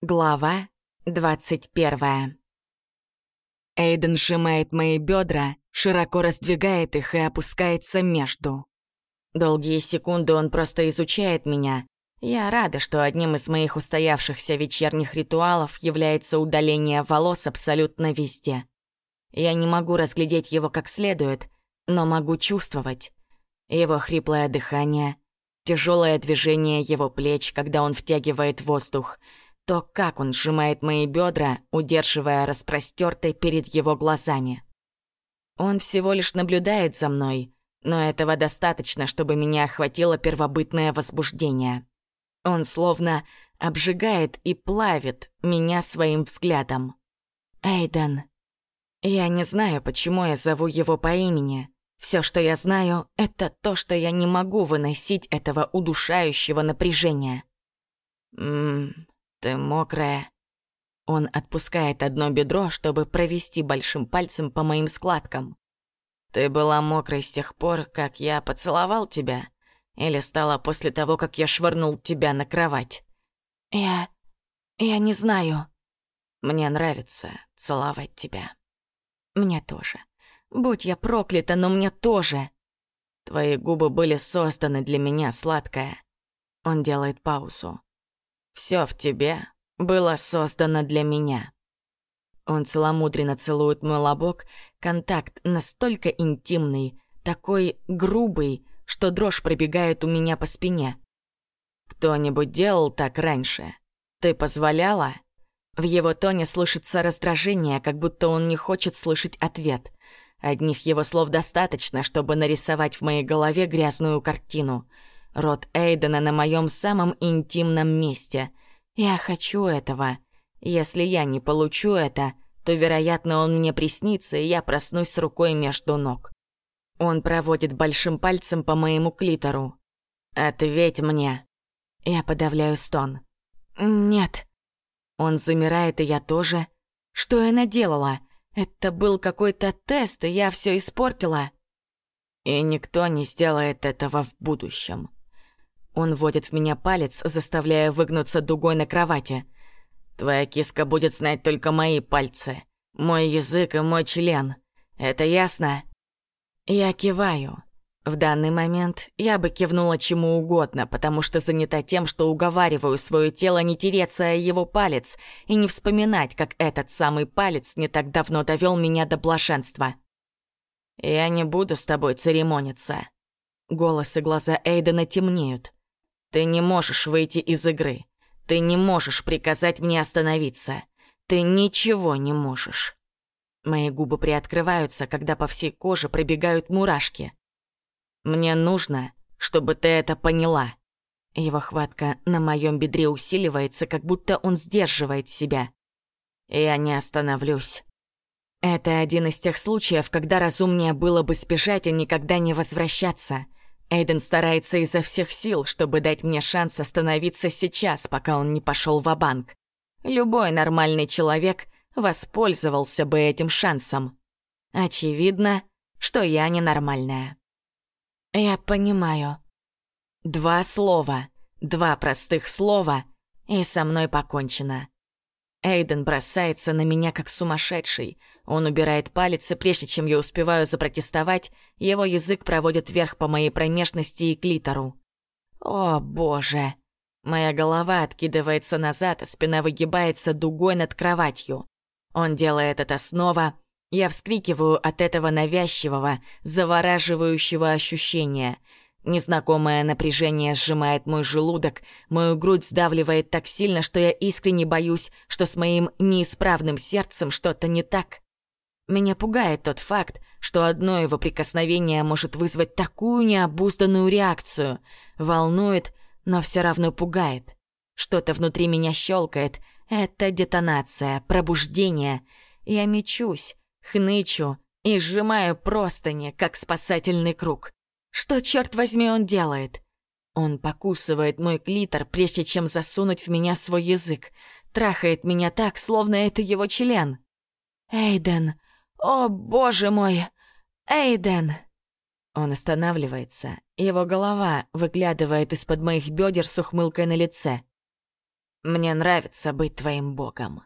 Глава 21 Эйден сжимает мои бедра, широко раздвигает их и опускается между. Долгие секунды он просто изучает меня. Я рада, что одним из моих устоявшихся вечерних ритуалов является удаление волос абсолютно везде. Я не могу разглядеть его как следует, но могу чувствовать. Его хриплое дыхание, тяжелое движение его плеч, когда он втягивает воздух — то, как он сжимает мои бедра, удерживая распростертой перед его глазами. Он всего лишь наблюдает за мной, но этого достаточно, чтобы меня охватило первобытное возбуждение. Он словно обжигает и плавит меня своим взглядом. Эйден. Я не знаю, почему я зову его по имени. Все, что я знаю, это то, что я не могу выносить этого удушающего напряжения. Ммм, «Ты мокрая». Он отпускает одно бедро, чтобы провести большим пальцем по моим складкам. «Ты была мокрой с тех пор, как я поцеловал тебя? Или стала после того, как я швырнул тебя на кровать?» «Я... я не знаю». «Мне нравится целовать тебя». «Мне тоже. Будь я проклята, но мне тоже». «Твои губы были созданы для меня, сладкая». Он делает паузу. Все в тебе было создано для меня. Он целомудренно целует мой лобок, контакт настолько интимный, такой грубый, что дрожь пробегает у меня по спине. Кто-нибудь делал так раньше? Ты позволяла? В его тоне слышится раздражение, как будто он не хочет слышать ответ. Одних его слов достаточно, чтобы нарисовать в моей голове грязную картину — Рот Эйдена на моем самом интимном месте. Я хочу этого. Если я не получу это, то, вероятно, он мне приснится, и я проснусь с рукой между ног. Он проводит большим пальцем по моему клитору. «Ответь мне». Я подавляю стон. «Нет». Он замирает, и я тоже. Что я наделала? Это был какой-то тест, и я все испортила. И никто не сделает этого в будущем. Он вводит в меня палец, заставляя выгнуться дугой на кровати. «Твоя киска будет знать только мои пальцы, мой язык и мой член. Это ясно?» Я киваю. В данный момент я бы кивнула чему угодно, потому что занята тем, что уговариваю свое тело не тереться о его палец и не вспоминать, как этот самый палец не так давно довел меня до блаженства. «Я не буду с тобой церемониться». Голос и глаза Эйдена темнеют. Ты не можешь выйти из игры. Ты не можешь приказать мне остановиться. Ты ничего не можешь. Мои губы приоткрываются, когда по всей коже пробегают мурашки. Мне нужно, чтобы ты это поняла. Его хватка на моем бедре усиливается, как будто он сдерживает себя. Я не остановлюсь. Это один из тех случаев, когда разумнее было бы спешать и никогда не возвращаться — Эйден старается изо всех сил, чтобы дать мне шанс остановиться сейчас, пока он не пошел в банк Любой нормальный человек воспользовался бы этим шансом. Очевидно, что я ненормальная. Я понимаю. Два слова, два простых слова, и со мной покончено. Эйден бросается на меня как сумасшедший. Он убирает палец, и прежде чем я успеваю запротестовать, его язык проводит вверх по моей промежности и клитору. О, боже! Моя голова откидывается назад, а спина выгибается дугой над кроватью. Он делает это снова. Я вскрикиваю от этого навязчивого, завораживающего ощущения — Незнакомое напряжение сжимает мой желудок, мою грудь сдавливает так сильно, что я искренне боюсь, что с моим неисправным сердцем что-то не так. Меня пугает тот факт, что одно его прикосновение может вызвать такую необузданную реакцию. Волнует, но все равно пугает. Что-то внутри меня щелкает. Это детонация, пробуждение. Я мечусь, хнычу и сжимаю простыни, как спасательный круг. Что, черт возьми, он делает? Он покусывает мой клитор, прежде чем засунуть в меня свой язык. Трахает меня так, словно это его член. «Эйден! О, боже мой! Эйден!» Он останавливается. Его голова выглядывает из-под моих бедер с ухмылкой на лице. Мне нравится быть твоим богом».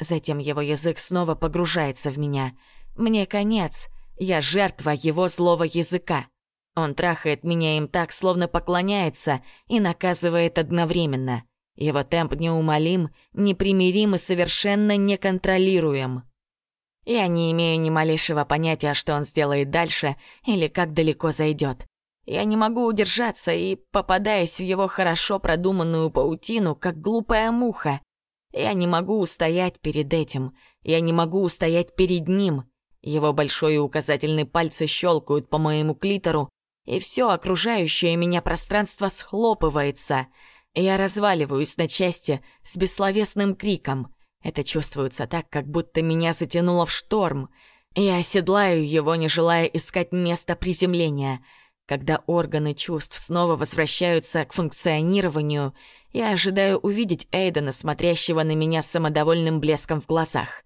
Затем его язык снова погружается в меня. Мне конец. Я жертва его злого языка. Он трахает меня им так, словно поклоняется, и наказывает одновременно. Его темп неумолим, непримирим и совершенно неконтролируем. Я не имею ни малейшего понятия, что он сделает дальше или как далеко зайдет. Я не могу удержаться и, попадаясь в его хорошо продуманную паутину, как глупая муха, я не могу устоять перед этим. Я не могу устоять перед ним. Его большой и указательный пальцы щелкают по моему клитору, и все окружающее меня пространство схлопывается. Я разваливаюсь на части с бессловесным криком. Это чувствуется так, как будто меня затянуло в шторм. Я оседлаю его, не желая искать место приземления — когда органы чувств снова возвращаются к функционированию, я ожидаю увидеть Эйдена, смотрящего на меня с самодовольным блеском в глазах.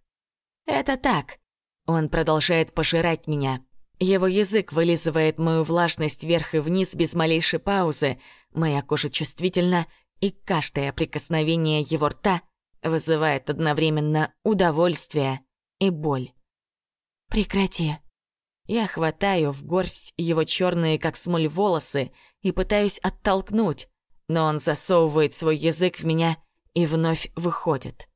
Это так. Он продолжает пожирать меня. Его язык вылизывает мою влажность вверх и вниз без малейшей паузы. Моя кожа чувствительна, и каждое прикосновение его рта вызывает одновременно удовольствие и боль. «Прекрати», я хватаю в горсть его черные, как смоль, волосы и пытаюсь оттолкнуть, но он засовывает свой язык в меня и вновь выходит.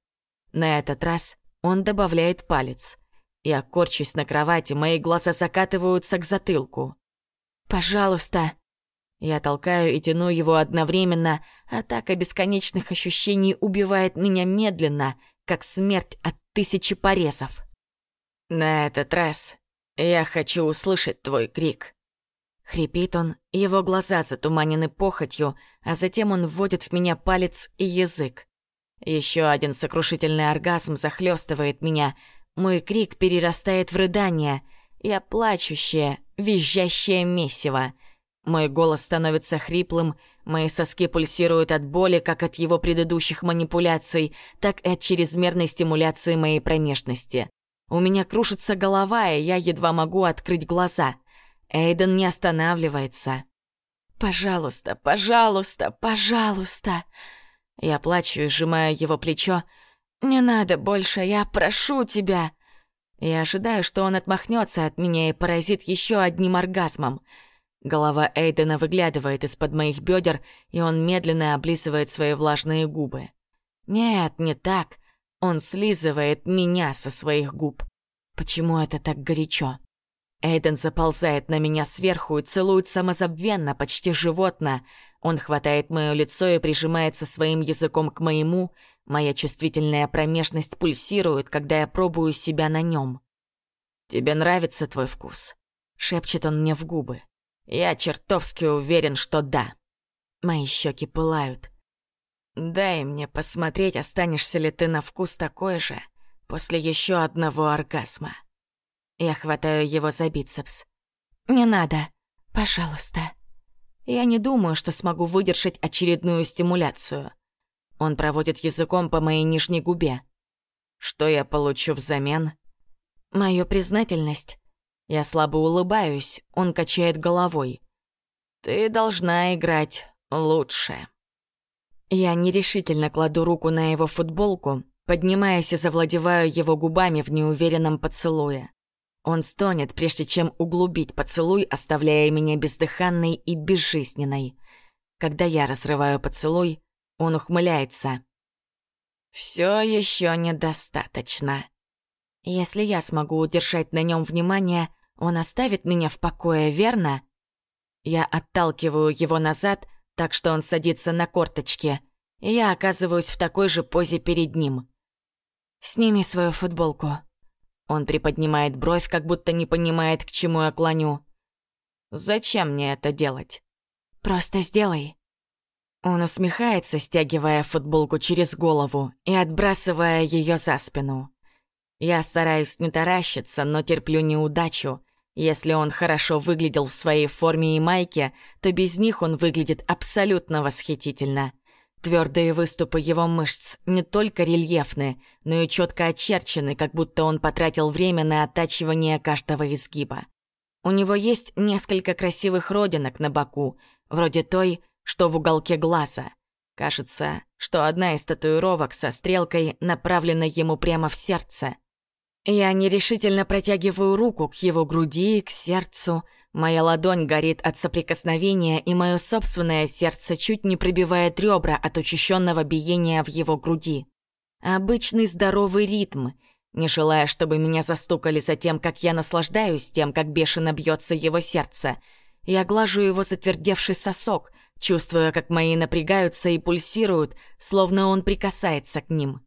На этот раз он добавляет палец. Я корчусь на кровати, мои глаза закатываются к затылку. «Пожалуйста!» Я толкаю и тяну его одновременно, атака бесконечных ощущений убивает меня медленно, как смерть от тысячи порезов. На этот раз «Я хочу услышать твой крик». Хрипит он, его глаза затуманены похотью, а затем он вводит в меня палец и язык. Еще один сокрушительный оргазм захлестывает меня. Мой крик перерастает в рыдание. Я плачущая, визжащее месиво. Мой голос становится хриплым, мои соски пульсируют от боли, как от его предыдущих манипуляций, так и от чрезмерной стимуляции моей промежности. У меня крушится голова, и я едва могу открыть глаза. Эйден не останавливается. «Пожалуйста, пожалуйста, пожалуйста!» Я плачу и сжимаю его плечо. «Не надо больше, я прошу тебя!» Я ожидаю, что он отмахнется от меня и поразит еще одним оргазмом. Голова Эйдена выглядывает из-под моих бедер, и он медленно облизывает свои влажные губы. Нет, не так. Он слизывает меня со своих губ. Почему это так горячо? Эйден заползает на меня сверху и целует самозабвенно, почти животно. Он хватает мое лицо и прижимается своим языком к моему. Моя чувствительная промежность пульсирует, когда я пробую себя на нем. «Тебе нравится твой вкус?» — шепчет он мне в губы. «Я чертовски уверен, что да». Мои щеки пылают. Дай мне посмотреть, останешься ли ты на вкус такой же после еще одного оргазма. Я хватаю его за бицепс. Не надо, пожалуйста. Я не думаю, что смогу выдержать очередную стимуляцию. Он проводит языком по моей нижней губе. Что я получу взамен? Мою признательность. Я слабо улыбаюсь, он качает головой. Ты должна играть лучше. Я нерешительно кладу руку на его футболку, поднимаюсь и завладеваю его губами в неуверенном поцелуе. Он стонет, прежде чем углубить поцелуй, оставляя меня бездыханной и безжизненной. Когда я разрываю поцелуй, он ухмыляется. Все еще недостаточно. Если я смогу удержать на нем внимание, он оставит меня в покое, верно? Я отталкиваю его назад, так что он садится на корточки, и я оказываюсь в такой же позе перед ним. «Сними свою футболку». Он приподнимает бровь, как будто не понимает, к чему я клоню. «Зачем мне это делать?» «Просто сделай». Он усмехается, стягивая футболку через голову и отбрасывая ее за спину. Я стараюсь не таращиться, но терплю неудачу, если он хорошо выглядел в своей форме и майке, то без них он выглядит абсолютно восхитительно. Твердые выступы его мышц не только рельефны, но и четко очерчены, как будто он потратил время на оттачивание каждого изгиба. У него есть несколько красивых родинок на боку, вроде той, что в уголке глаза. Кажется, что одна из татуировок со стрелкой направлена ему прямо в сердце. Я нерешительно протягиваю руку к его груди, к сердцу. Моя ладонь горит от соприкосновения, и мое собственное сердце чуть не пробивает ребра от учащенного биения в его груди. Обычный здоровый ритм, не желая, чтобы меня застукали за тем, как я наслаждаюсь тем, как бешено бьется его сердце. Я глажу его затвердевший сосок, чувствуя, как мои напрягаются и пульсируют, словно он прикасается к ним.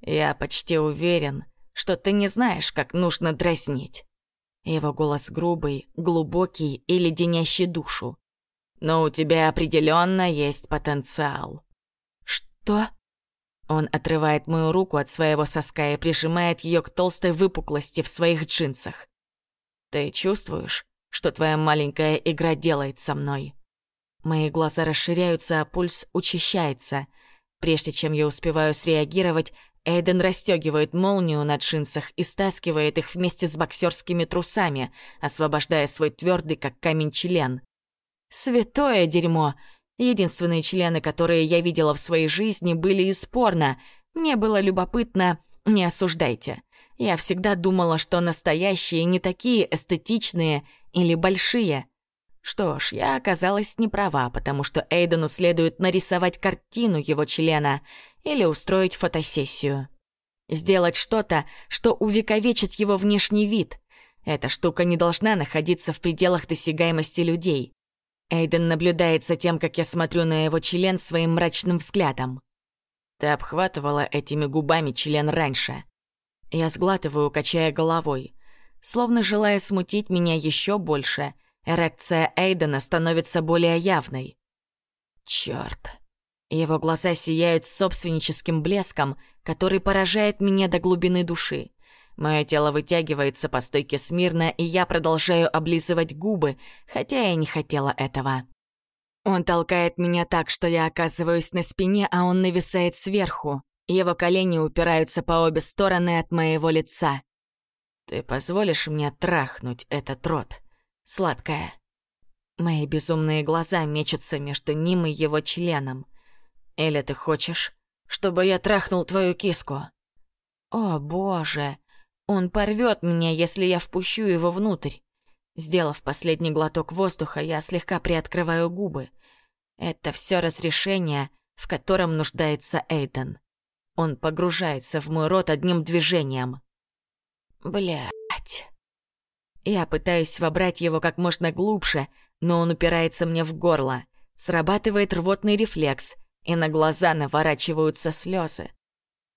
Я почти уверен, что ты не знаешь, как нужно дразнить. Его голос грубый, глубокий и леденящий душу. Но у тебя определенно есть потенциал. Что? Он отрывает мою руку от своего соска и прижимает ее к толстой выпуклости в своих джинсах. Ты чувствуешь, что твоя маленькая игра делает со мной? Мои глаза расширяются, а пульс учащается. Прежде чем я успеваю среагировать, Эйден расстегивает молнию на джинсах и стаскивает их вместе с боксерскими трусами, освобождая свой твердый, как камень, член. Святое дерьмо! Единственные члены, которые я видела в своей жизни, были из порно. Мне было любопытно, не осуждайте. Я всегда думала, что настоящие не такие эстетичные или большие. Что ж, я оказалась не права, потому что Эйдену следует нарисовать картину его члена или устроить фотосессию. Сделать что-то, что увековечит его внешний вид. Эта штука не должна находиться в пределах досягаемости людей. Эйден наблюдает за тем, как я смотрю на его член своим мрачным взглядом. Ты обхватывала этими губами член раньше. Я сглатываю, качая головой. Словно желая смутить меня еще больше, эрекция Эйдена становится более явной. Черт! Его глаза сияют собственническим блеском, который поражает меня до глубины души. Мое тело вытягивается по стойке смирно, и я продолжаю облизывать губы, хотя я не хотела этого. Он толкает меня так, что я оказываюсь на спине, а он нависает сверху. Его колени упираются по обе стороны от моего лица. «Ты позволишь мне трахнуть этот рот, сладкая?» Мои безумные глаза мечутся между ним и его членом. «Или ты хочешь, чтобы я трахнул твою киску?» «О, боже!» Он порвет меня, если я впущу его внутрь. Сделав последний глоток воздуха, я слегка приоткрываю губы. Это все разрешение, в котором нуждается Эйден. Он погружается в мой рот одним движением. Блять. Я пытаюсь вобрать его как можно глубже, но он упирается мне в горло. Срабатывает рвотный рефлекс, и на глаза наворачиваются слезы.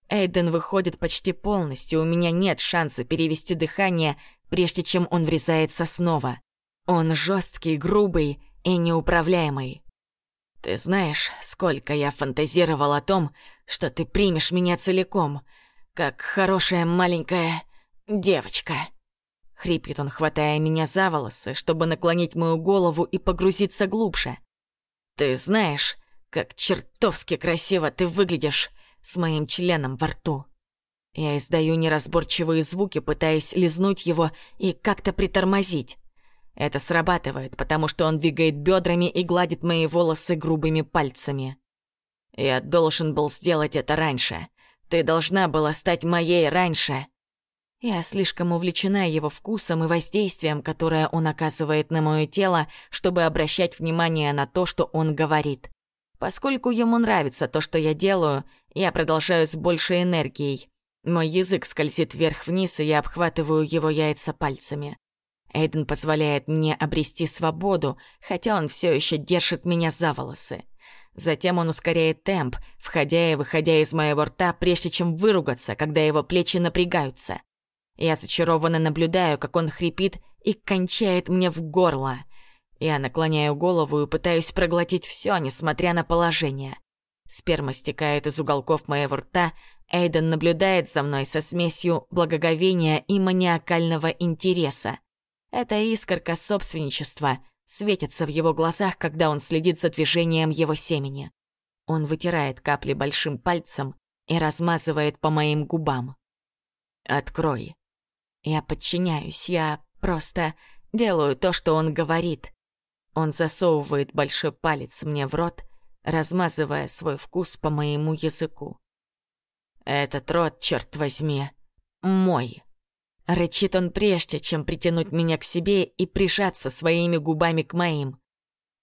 Эйден выходит почти полностью, у меня нет шанса перевести дыхание, прежде чем он врезается снова. Он жесткий, грубый и неуправляемый. Ты знаешь, сколько я фантазировал о том, что ты примешь меня целиком, как хорошая маленькая девочка. Хрипит он, хватая меня за волосы, чтобы наклонить мою голову и погрузиться глубже. Ты знаешь, как чертовски красиво ты выглядишь с моим членом во рту. Я издаю неразборчивые звуки, пытаясь лизнуть его и как-то притормозить. Это срабатывает, потому что он двигает бедрами и гладит мои волосы грубыми пальцами. Я должен был сделать это раньше. Ты должна была стать моей раньше. Я слишком увлечена его вкусом и воздействием, которое он оказывает на мое тело, чтобы обращать внимание на то, что он говорит. Поскольку ему нравится то, что я делаю, я продолжаю с большей энергией. Мой язык скользит вверх-вниз, и я обхватываю его яйца пальцами. Эйден позволяет мне обрести свободу, хотя он все еще держит меня за волосы. Затем он ускоряет темп, входя и выходя из моего рта, прежде чем выругаться, когда его плечи напрягаются. Я зачарованно наблюдаю, как он хрипит и кончает мне в горло. Я наклоняю голову и пытаюсь проглотить все, несмотря на положение. Сперма стекает из уголков моего рта, Эйден наблюдает за мной со смесью благоговения и маниакального интереса. Эта искорка собственничества светится в его глазах, когда он следит за движением его семени. Он вытирает капли большим пальцем и размазывает по моим губам. «Открой». Я подчиняюсь, я просто делаю то, что он говорит. Он засовывает большой палец мне в рот, размазывая свой вкус по моему языку. «Этот рот, черт возьми, мой!» Рычит он прежде, чем притянуть меня к себе и прижаться своими губами к моим.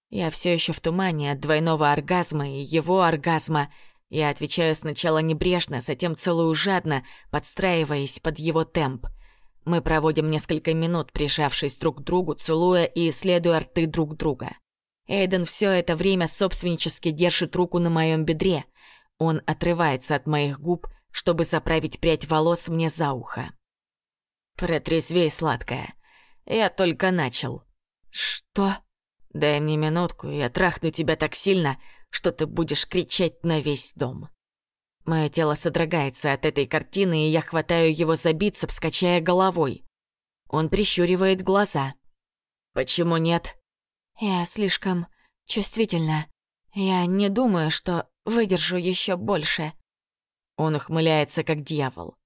Я все еще в тумане от двойного оргазма и его оргазма. Я отвечаю сначала небрежно, затем целую жадно, подстраиваясь под его темп. Мы проводим несколько минут, прижавшись друг к другу, целуя и исследуя рты друг друга. Эйден все это время собственнически держит руку на моем бедре. Он отрывается от моих губ, чтобы заправить прядь волос мне за ухо. «Протрезвей, сладкая. Я только начал». «Что?» «Дай мне минутку, и я трахну тебя так сильно, что ты будешь кричать на весь дом». Мое тело содрогается от этой картины, и я хватаю его за бицепс, качая головой. Он прищуривает глаза. «Почему нет?» «Я слишком чувствительна. Я не думаю, что выдержу еще больше». Он ухмыляется, как дьявол.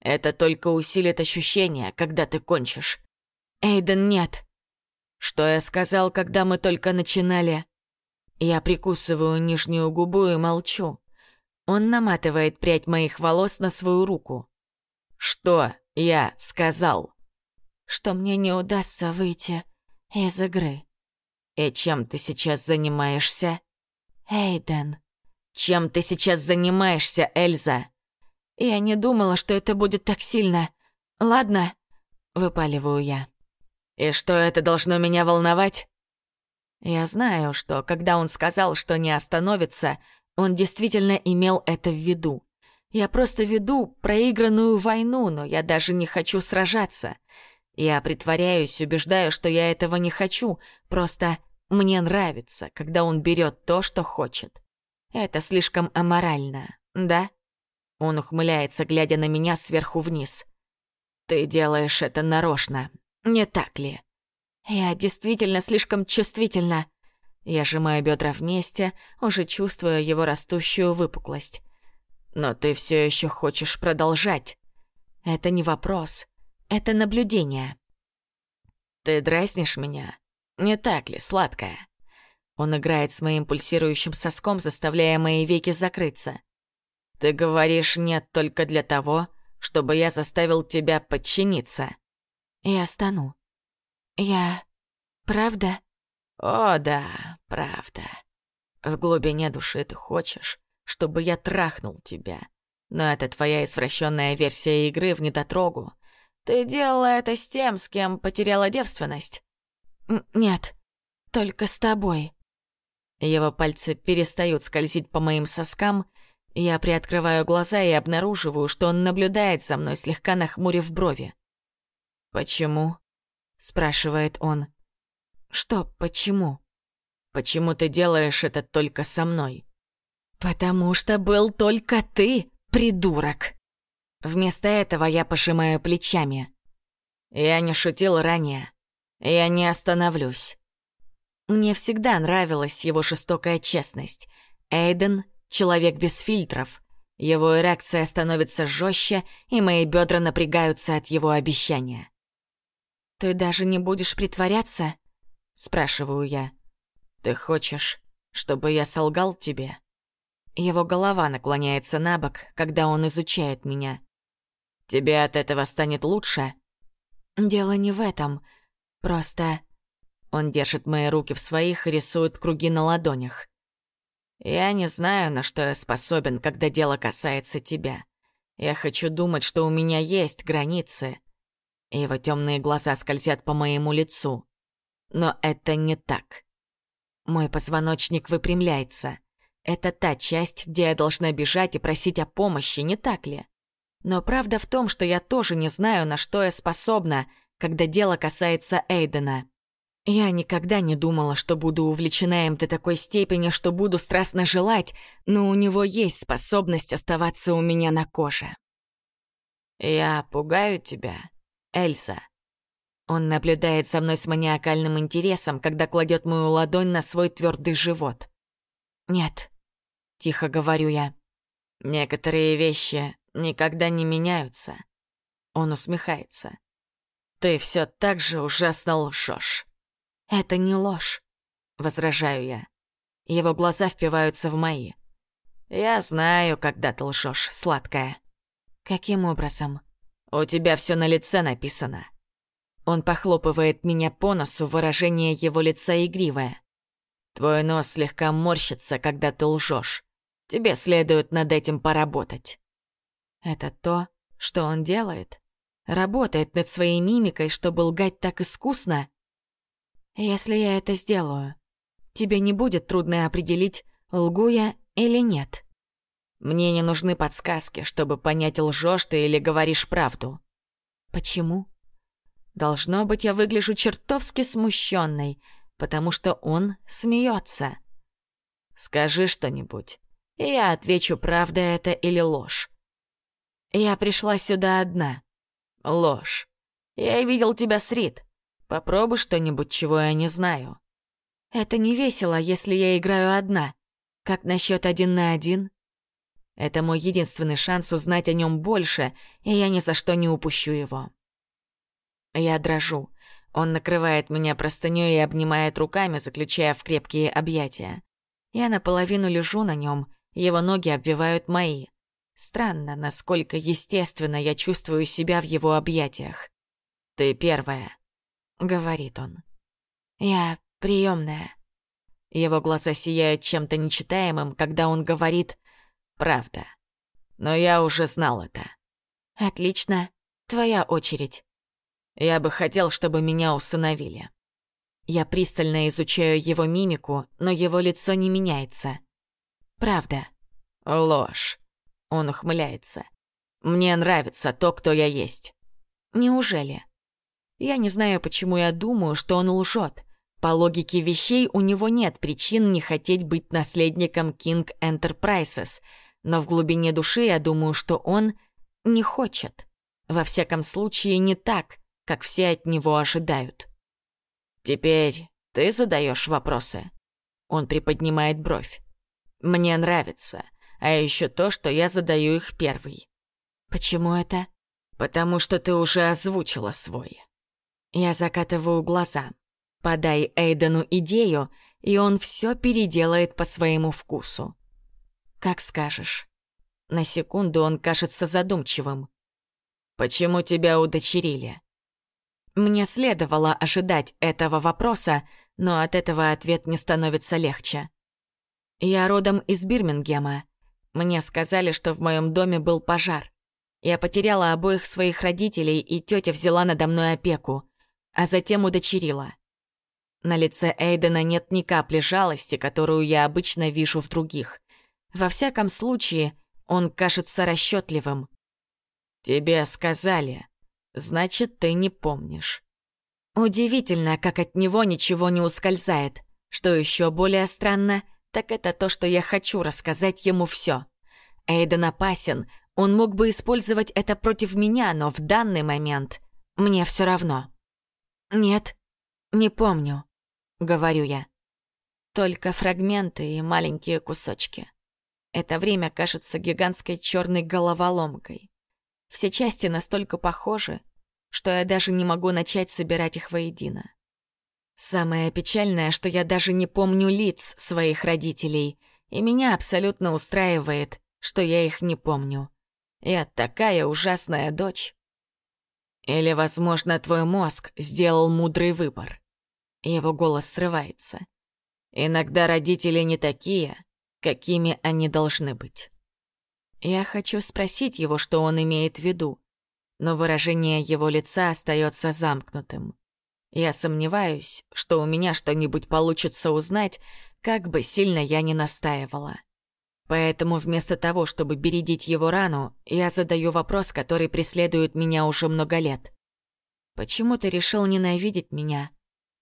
Это только усилит ощущение, когда ты кончишь. Эйден, нет. Что я сказал, когда мы только начинали? Я прикусываю нижнюю губу и молчу. Он наматывает прядь моих волос на свою руку. Что я сказал? Что мне не удастся выйти из игры. И чем ты сейчас занимаешься? Эйден. Чем ты сейчас занимаешься, Эльза? Я не думала, что это будет так сильно. Ладно, выпаливаю я. И что это должно меня волновать? Я знаю, что когда он сказал, что не остановится, он действительно имел это в виду. Я просто веду проигранную войну, но я даже не хочу сражаться. Я притворяюсь, убеждаю, что я этого не хочу, просто мне нравится, когда он берет то, что хочет. Это слишком аморально, да? Он ухмыляется, глядя на меня сверху вниз. «Ты делаешь это нарочно, не так ли?» «Я действительно слишком чувствительна». Я сжимаю бедра вместе, уже чувствуя его растущую выпуклость. «Но ты все еще хочешь продолжать?» «Это не вопрос, это наблюдение». «Ты дразнишь меня? Не так ли, сладкая?» Он играет с моим пульсирующим соском, заставляя мои веки закрыться. Ты говоришь «нет» только для того, чтобы я заставил тебя подчиниться. Я стану. Я... правда? О, да, правда. В глубине души ты хочешь, чтобы я трахнул тебя. Но это твоя извращенная версия игры в недотрогу. Ты делала это с тем, с кем потеряла девственность. Нет, только с тобой. Его пальцы перестают скользить по моим соскам, я приоткрываю глаза и обнаруживаю, что он наблюдает за мной, слегка нахмурив брови. «Почему?» — спрашивает он. «Что почему?» «Почему ты делаешь это только со мной?» «Потому что был только ты, придурок!» Вместо этого я пожимаю плечами. Я не шутил ранее. Я не остановлюсь. Мне всегда нравилась его жестокая честность. Эйден Человек без фильтров. Его эрекция становится жестче, и мои бедра напрягаются от его обещания. «Ты даже не будешь притворяться?» — спрашиваю я. «Ты хочешь, чтобы я солгал тебе?» Его голова наклоняется на бок, когда он изучает меня. «Тебе от этого станет лучше?» «Дело не в этом. Просто...» Он держит мои руки в своих и рисует круги на ладонях. Я не знаю, на что я способен, когда дело касается тебя. Я хочу думать, что у меня есть границы. Его темные глаза скользят по моему лицу. Но это не так. Мой позвоночник выпрямляется. Это та часть, где я должна бежать и просить о помощи, не так ли? Но правда в том, что я тоже не знаю, на что я способна, когда дело касается Эйдена. Я никогда не думала, что буду увлечена им до такой степени, что буду страстно желать, но у него есть способность оставаться у меня на коже. «Я пугаю тебя, Эльза». Он наблюдает за мной с маниакальным интересом, когда кладет мою ладонь на свой твердый живот. «Нет», — тихо говорю я. «Некоторые вещи никогда не меняются». Он усмехается. «Ты все так же ужасно лжешь. «Это не ложь», — возражаю я. Его глаза впиваются в мои. «Я знаю, когда ты лжешь, сладкая». «Каким образом?» «У тебя все на лице написано». Он похлопывает меня по носу, выражение его лица игривое. «Твой нос слегка морщится, когда ты лжешь. Тебе следует над этим поработать». Это то, что он делает? Работает над своей мимикой, чтобы лгать так искусно? Если я это сделаю, тебе не будет трудно определить, лгу я или нет. Мне не нужны подсказки, чтобы понять, лжешь ты или говоришь правду. Почему? Должно быть, я выгляжу чертовски смущенной, потому что он смеется. Скажи что-нибудь, и я отвечу, правда это или ложь. Я пришла сюда одна. Ложь. Я видел тебя с Рит. Попробуй что-нибудь, чего я не знаю. Это не весело, если я играю одна. Как насчет один на один? Это мой единственный шанс узнать о нем больше, и я ни за что не упущу его. Я дрожу. Он накрывает меня простынёй и обнимает руками, заключая в крепкие объятия. Я наполовину лежу на нем, его ноги обвивают мои. Странно, насколько естественно я чувствую себя в его объятиях. «Ты первая», — говорит он. «Я приемная. Его глаза сияют чем-то нечитаемым, когда он говорит Правда. Но я уже знал это. Отлично. Твоя очередь. Я бы хотел, чтобы меня усыновили. Я пристально изучаю его мимику, но его лицо не меняется. Правда. Ложь. Он ухмыляется. Мне нравится то, кто я есть. Неужели? Я не знаю, почему я думаю, что он лжет. По логике вещей у него нет причин не хотеть быть наследником King Enterprises — но в глубине души я думаю, что он не хочет. Во всяком случае, не так, как все от него ожидают. «Теперь ты задаешь вопросы?» Он приподнимает бровь. «Мне нравится, а еще то, что я задаю их первый». «Почему это?» «Потому что ты уже озвучила свой». Я закатываю глаза. Подай Эйдену идею, и он все переделает по своему вкусу. «Как скажешь». На секунду он кажется задумчивым. «Почему тебя удочерили?» Мне следовало ожидать этого вопроса, но от этого ответ не становится легче. Я родом из Бирмингема. Мне сказали, что в моем доме был пожар. Я потеряла обоих своих родителей, и тетя взяла надо мной опеку, а затем удочерила. На лице Эйдена нет ни капли жалости, которую я обычно вижу в других. Во всяком случае, он кажется расчетливым. «Тебе сказали. Значит, ты не помнишь». Удивительно, как от него ничего не ускользает. Что еще более странно, так это то, что я хочу рассказать ему все. Эйден опасен, он мог бы использовать это против меня, но в данный момент мне все равно. «Нет, не помню», — говорю я. Только фрагменты и маленькие кусочки. Это время кажется гигантской черной головоломкой. Все части настолько похожи, что я даже не могу начать собирать их воедино. Самое печальное, что я даже не помню лиц своих родителей, и меня абсолютно устраивает, что я их не помню. Я такая ужасная дочь. Или, возможно, твой мозг сделал мудрый выбор. Его голос срывается. Иногда родители не такие, какими они должны быть. Я хочу спросить его, что он имеет в виду, но выражение его лица остается замкнутым. Я сомневаюсь, что у меня что-нибудь получится узнать, как бы сильно я ни настаивала. Поэтому вместо того, чтобы бередить его рану, я задаю вопрос, который преследует меня уже много лет. «Почему ты решил ненавидеть меня,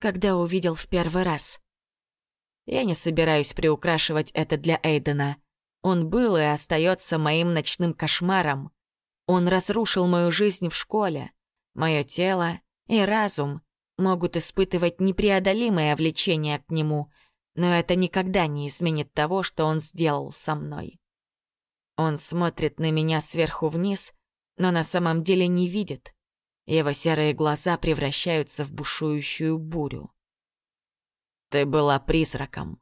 когда увидел в первый раз?» Я не собираюсь приукрашивать это для Эйдена. Он был и остается моим ночным кошмаром. Он разрушил мою жизнь в школе. Мое тело и разум могут испытывать непреодолимое влечение к нему, но это никогда не изменит того, что он сделал со мной. Он смотрит на меня сверху вниз, но на самом деле не видит. Его серые глаза превращаются в бушующую бурю. Ты была призраком.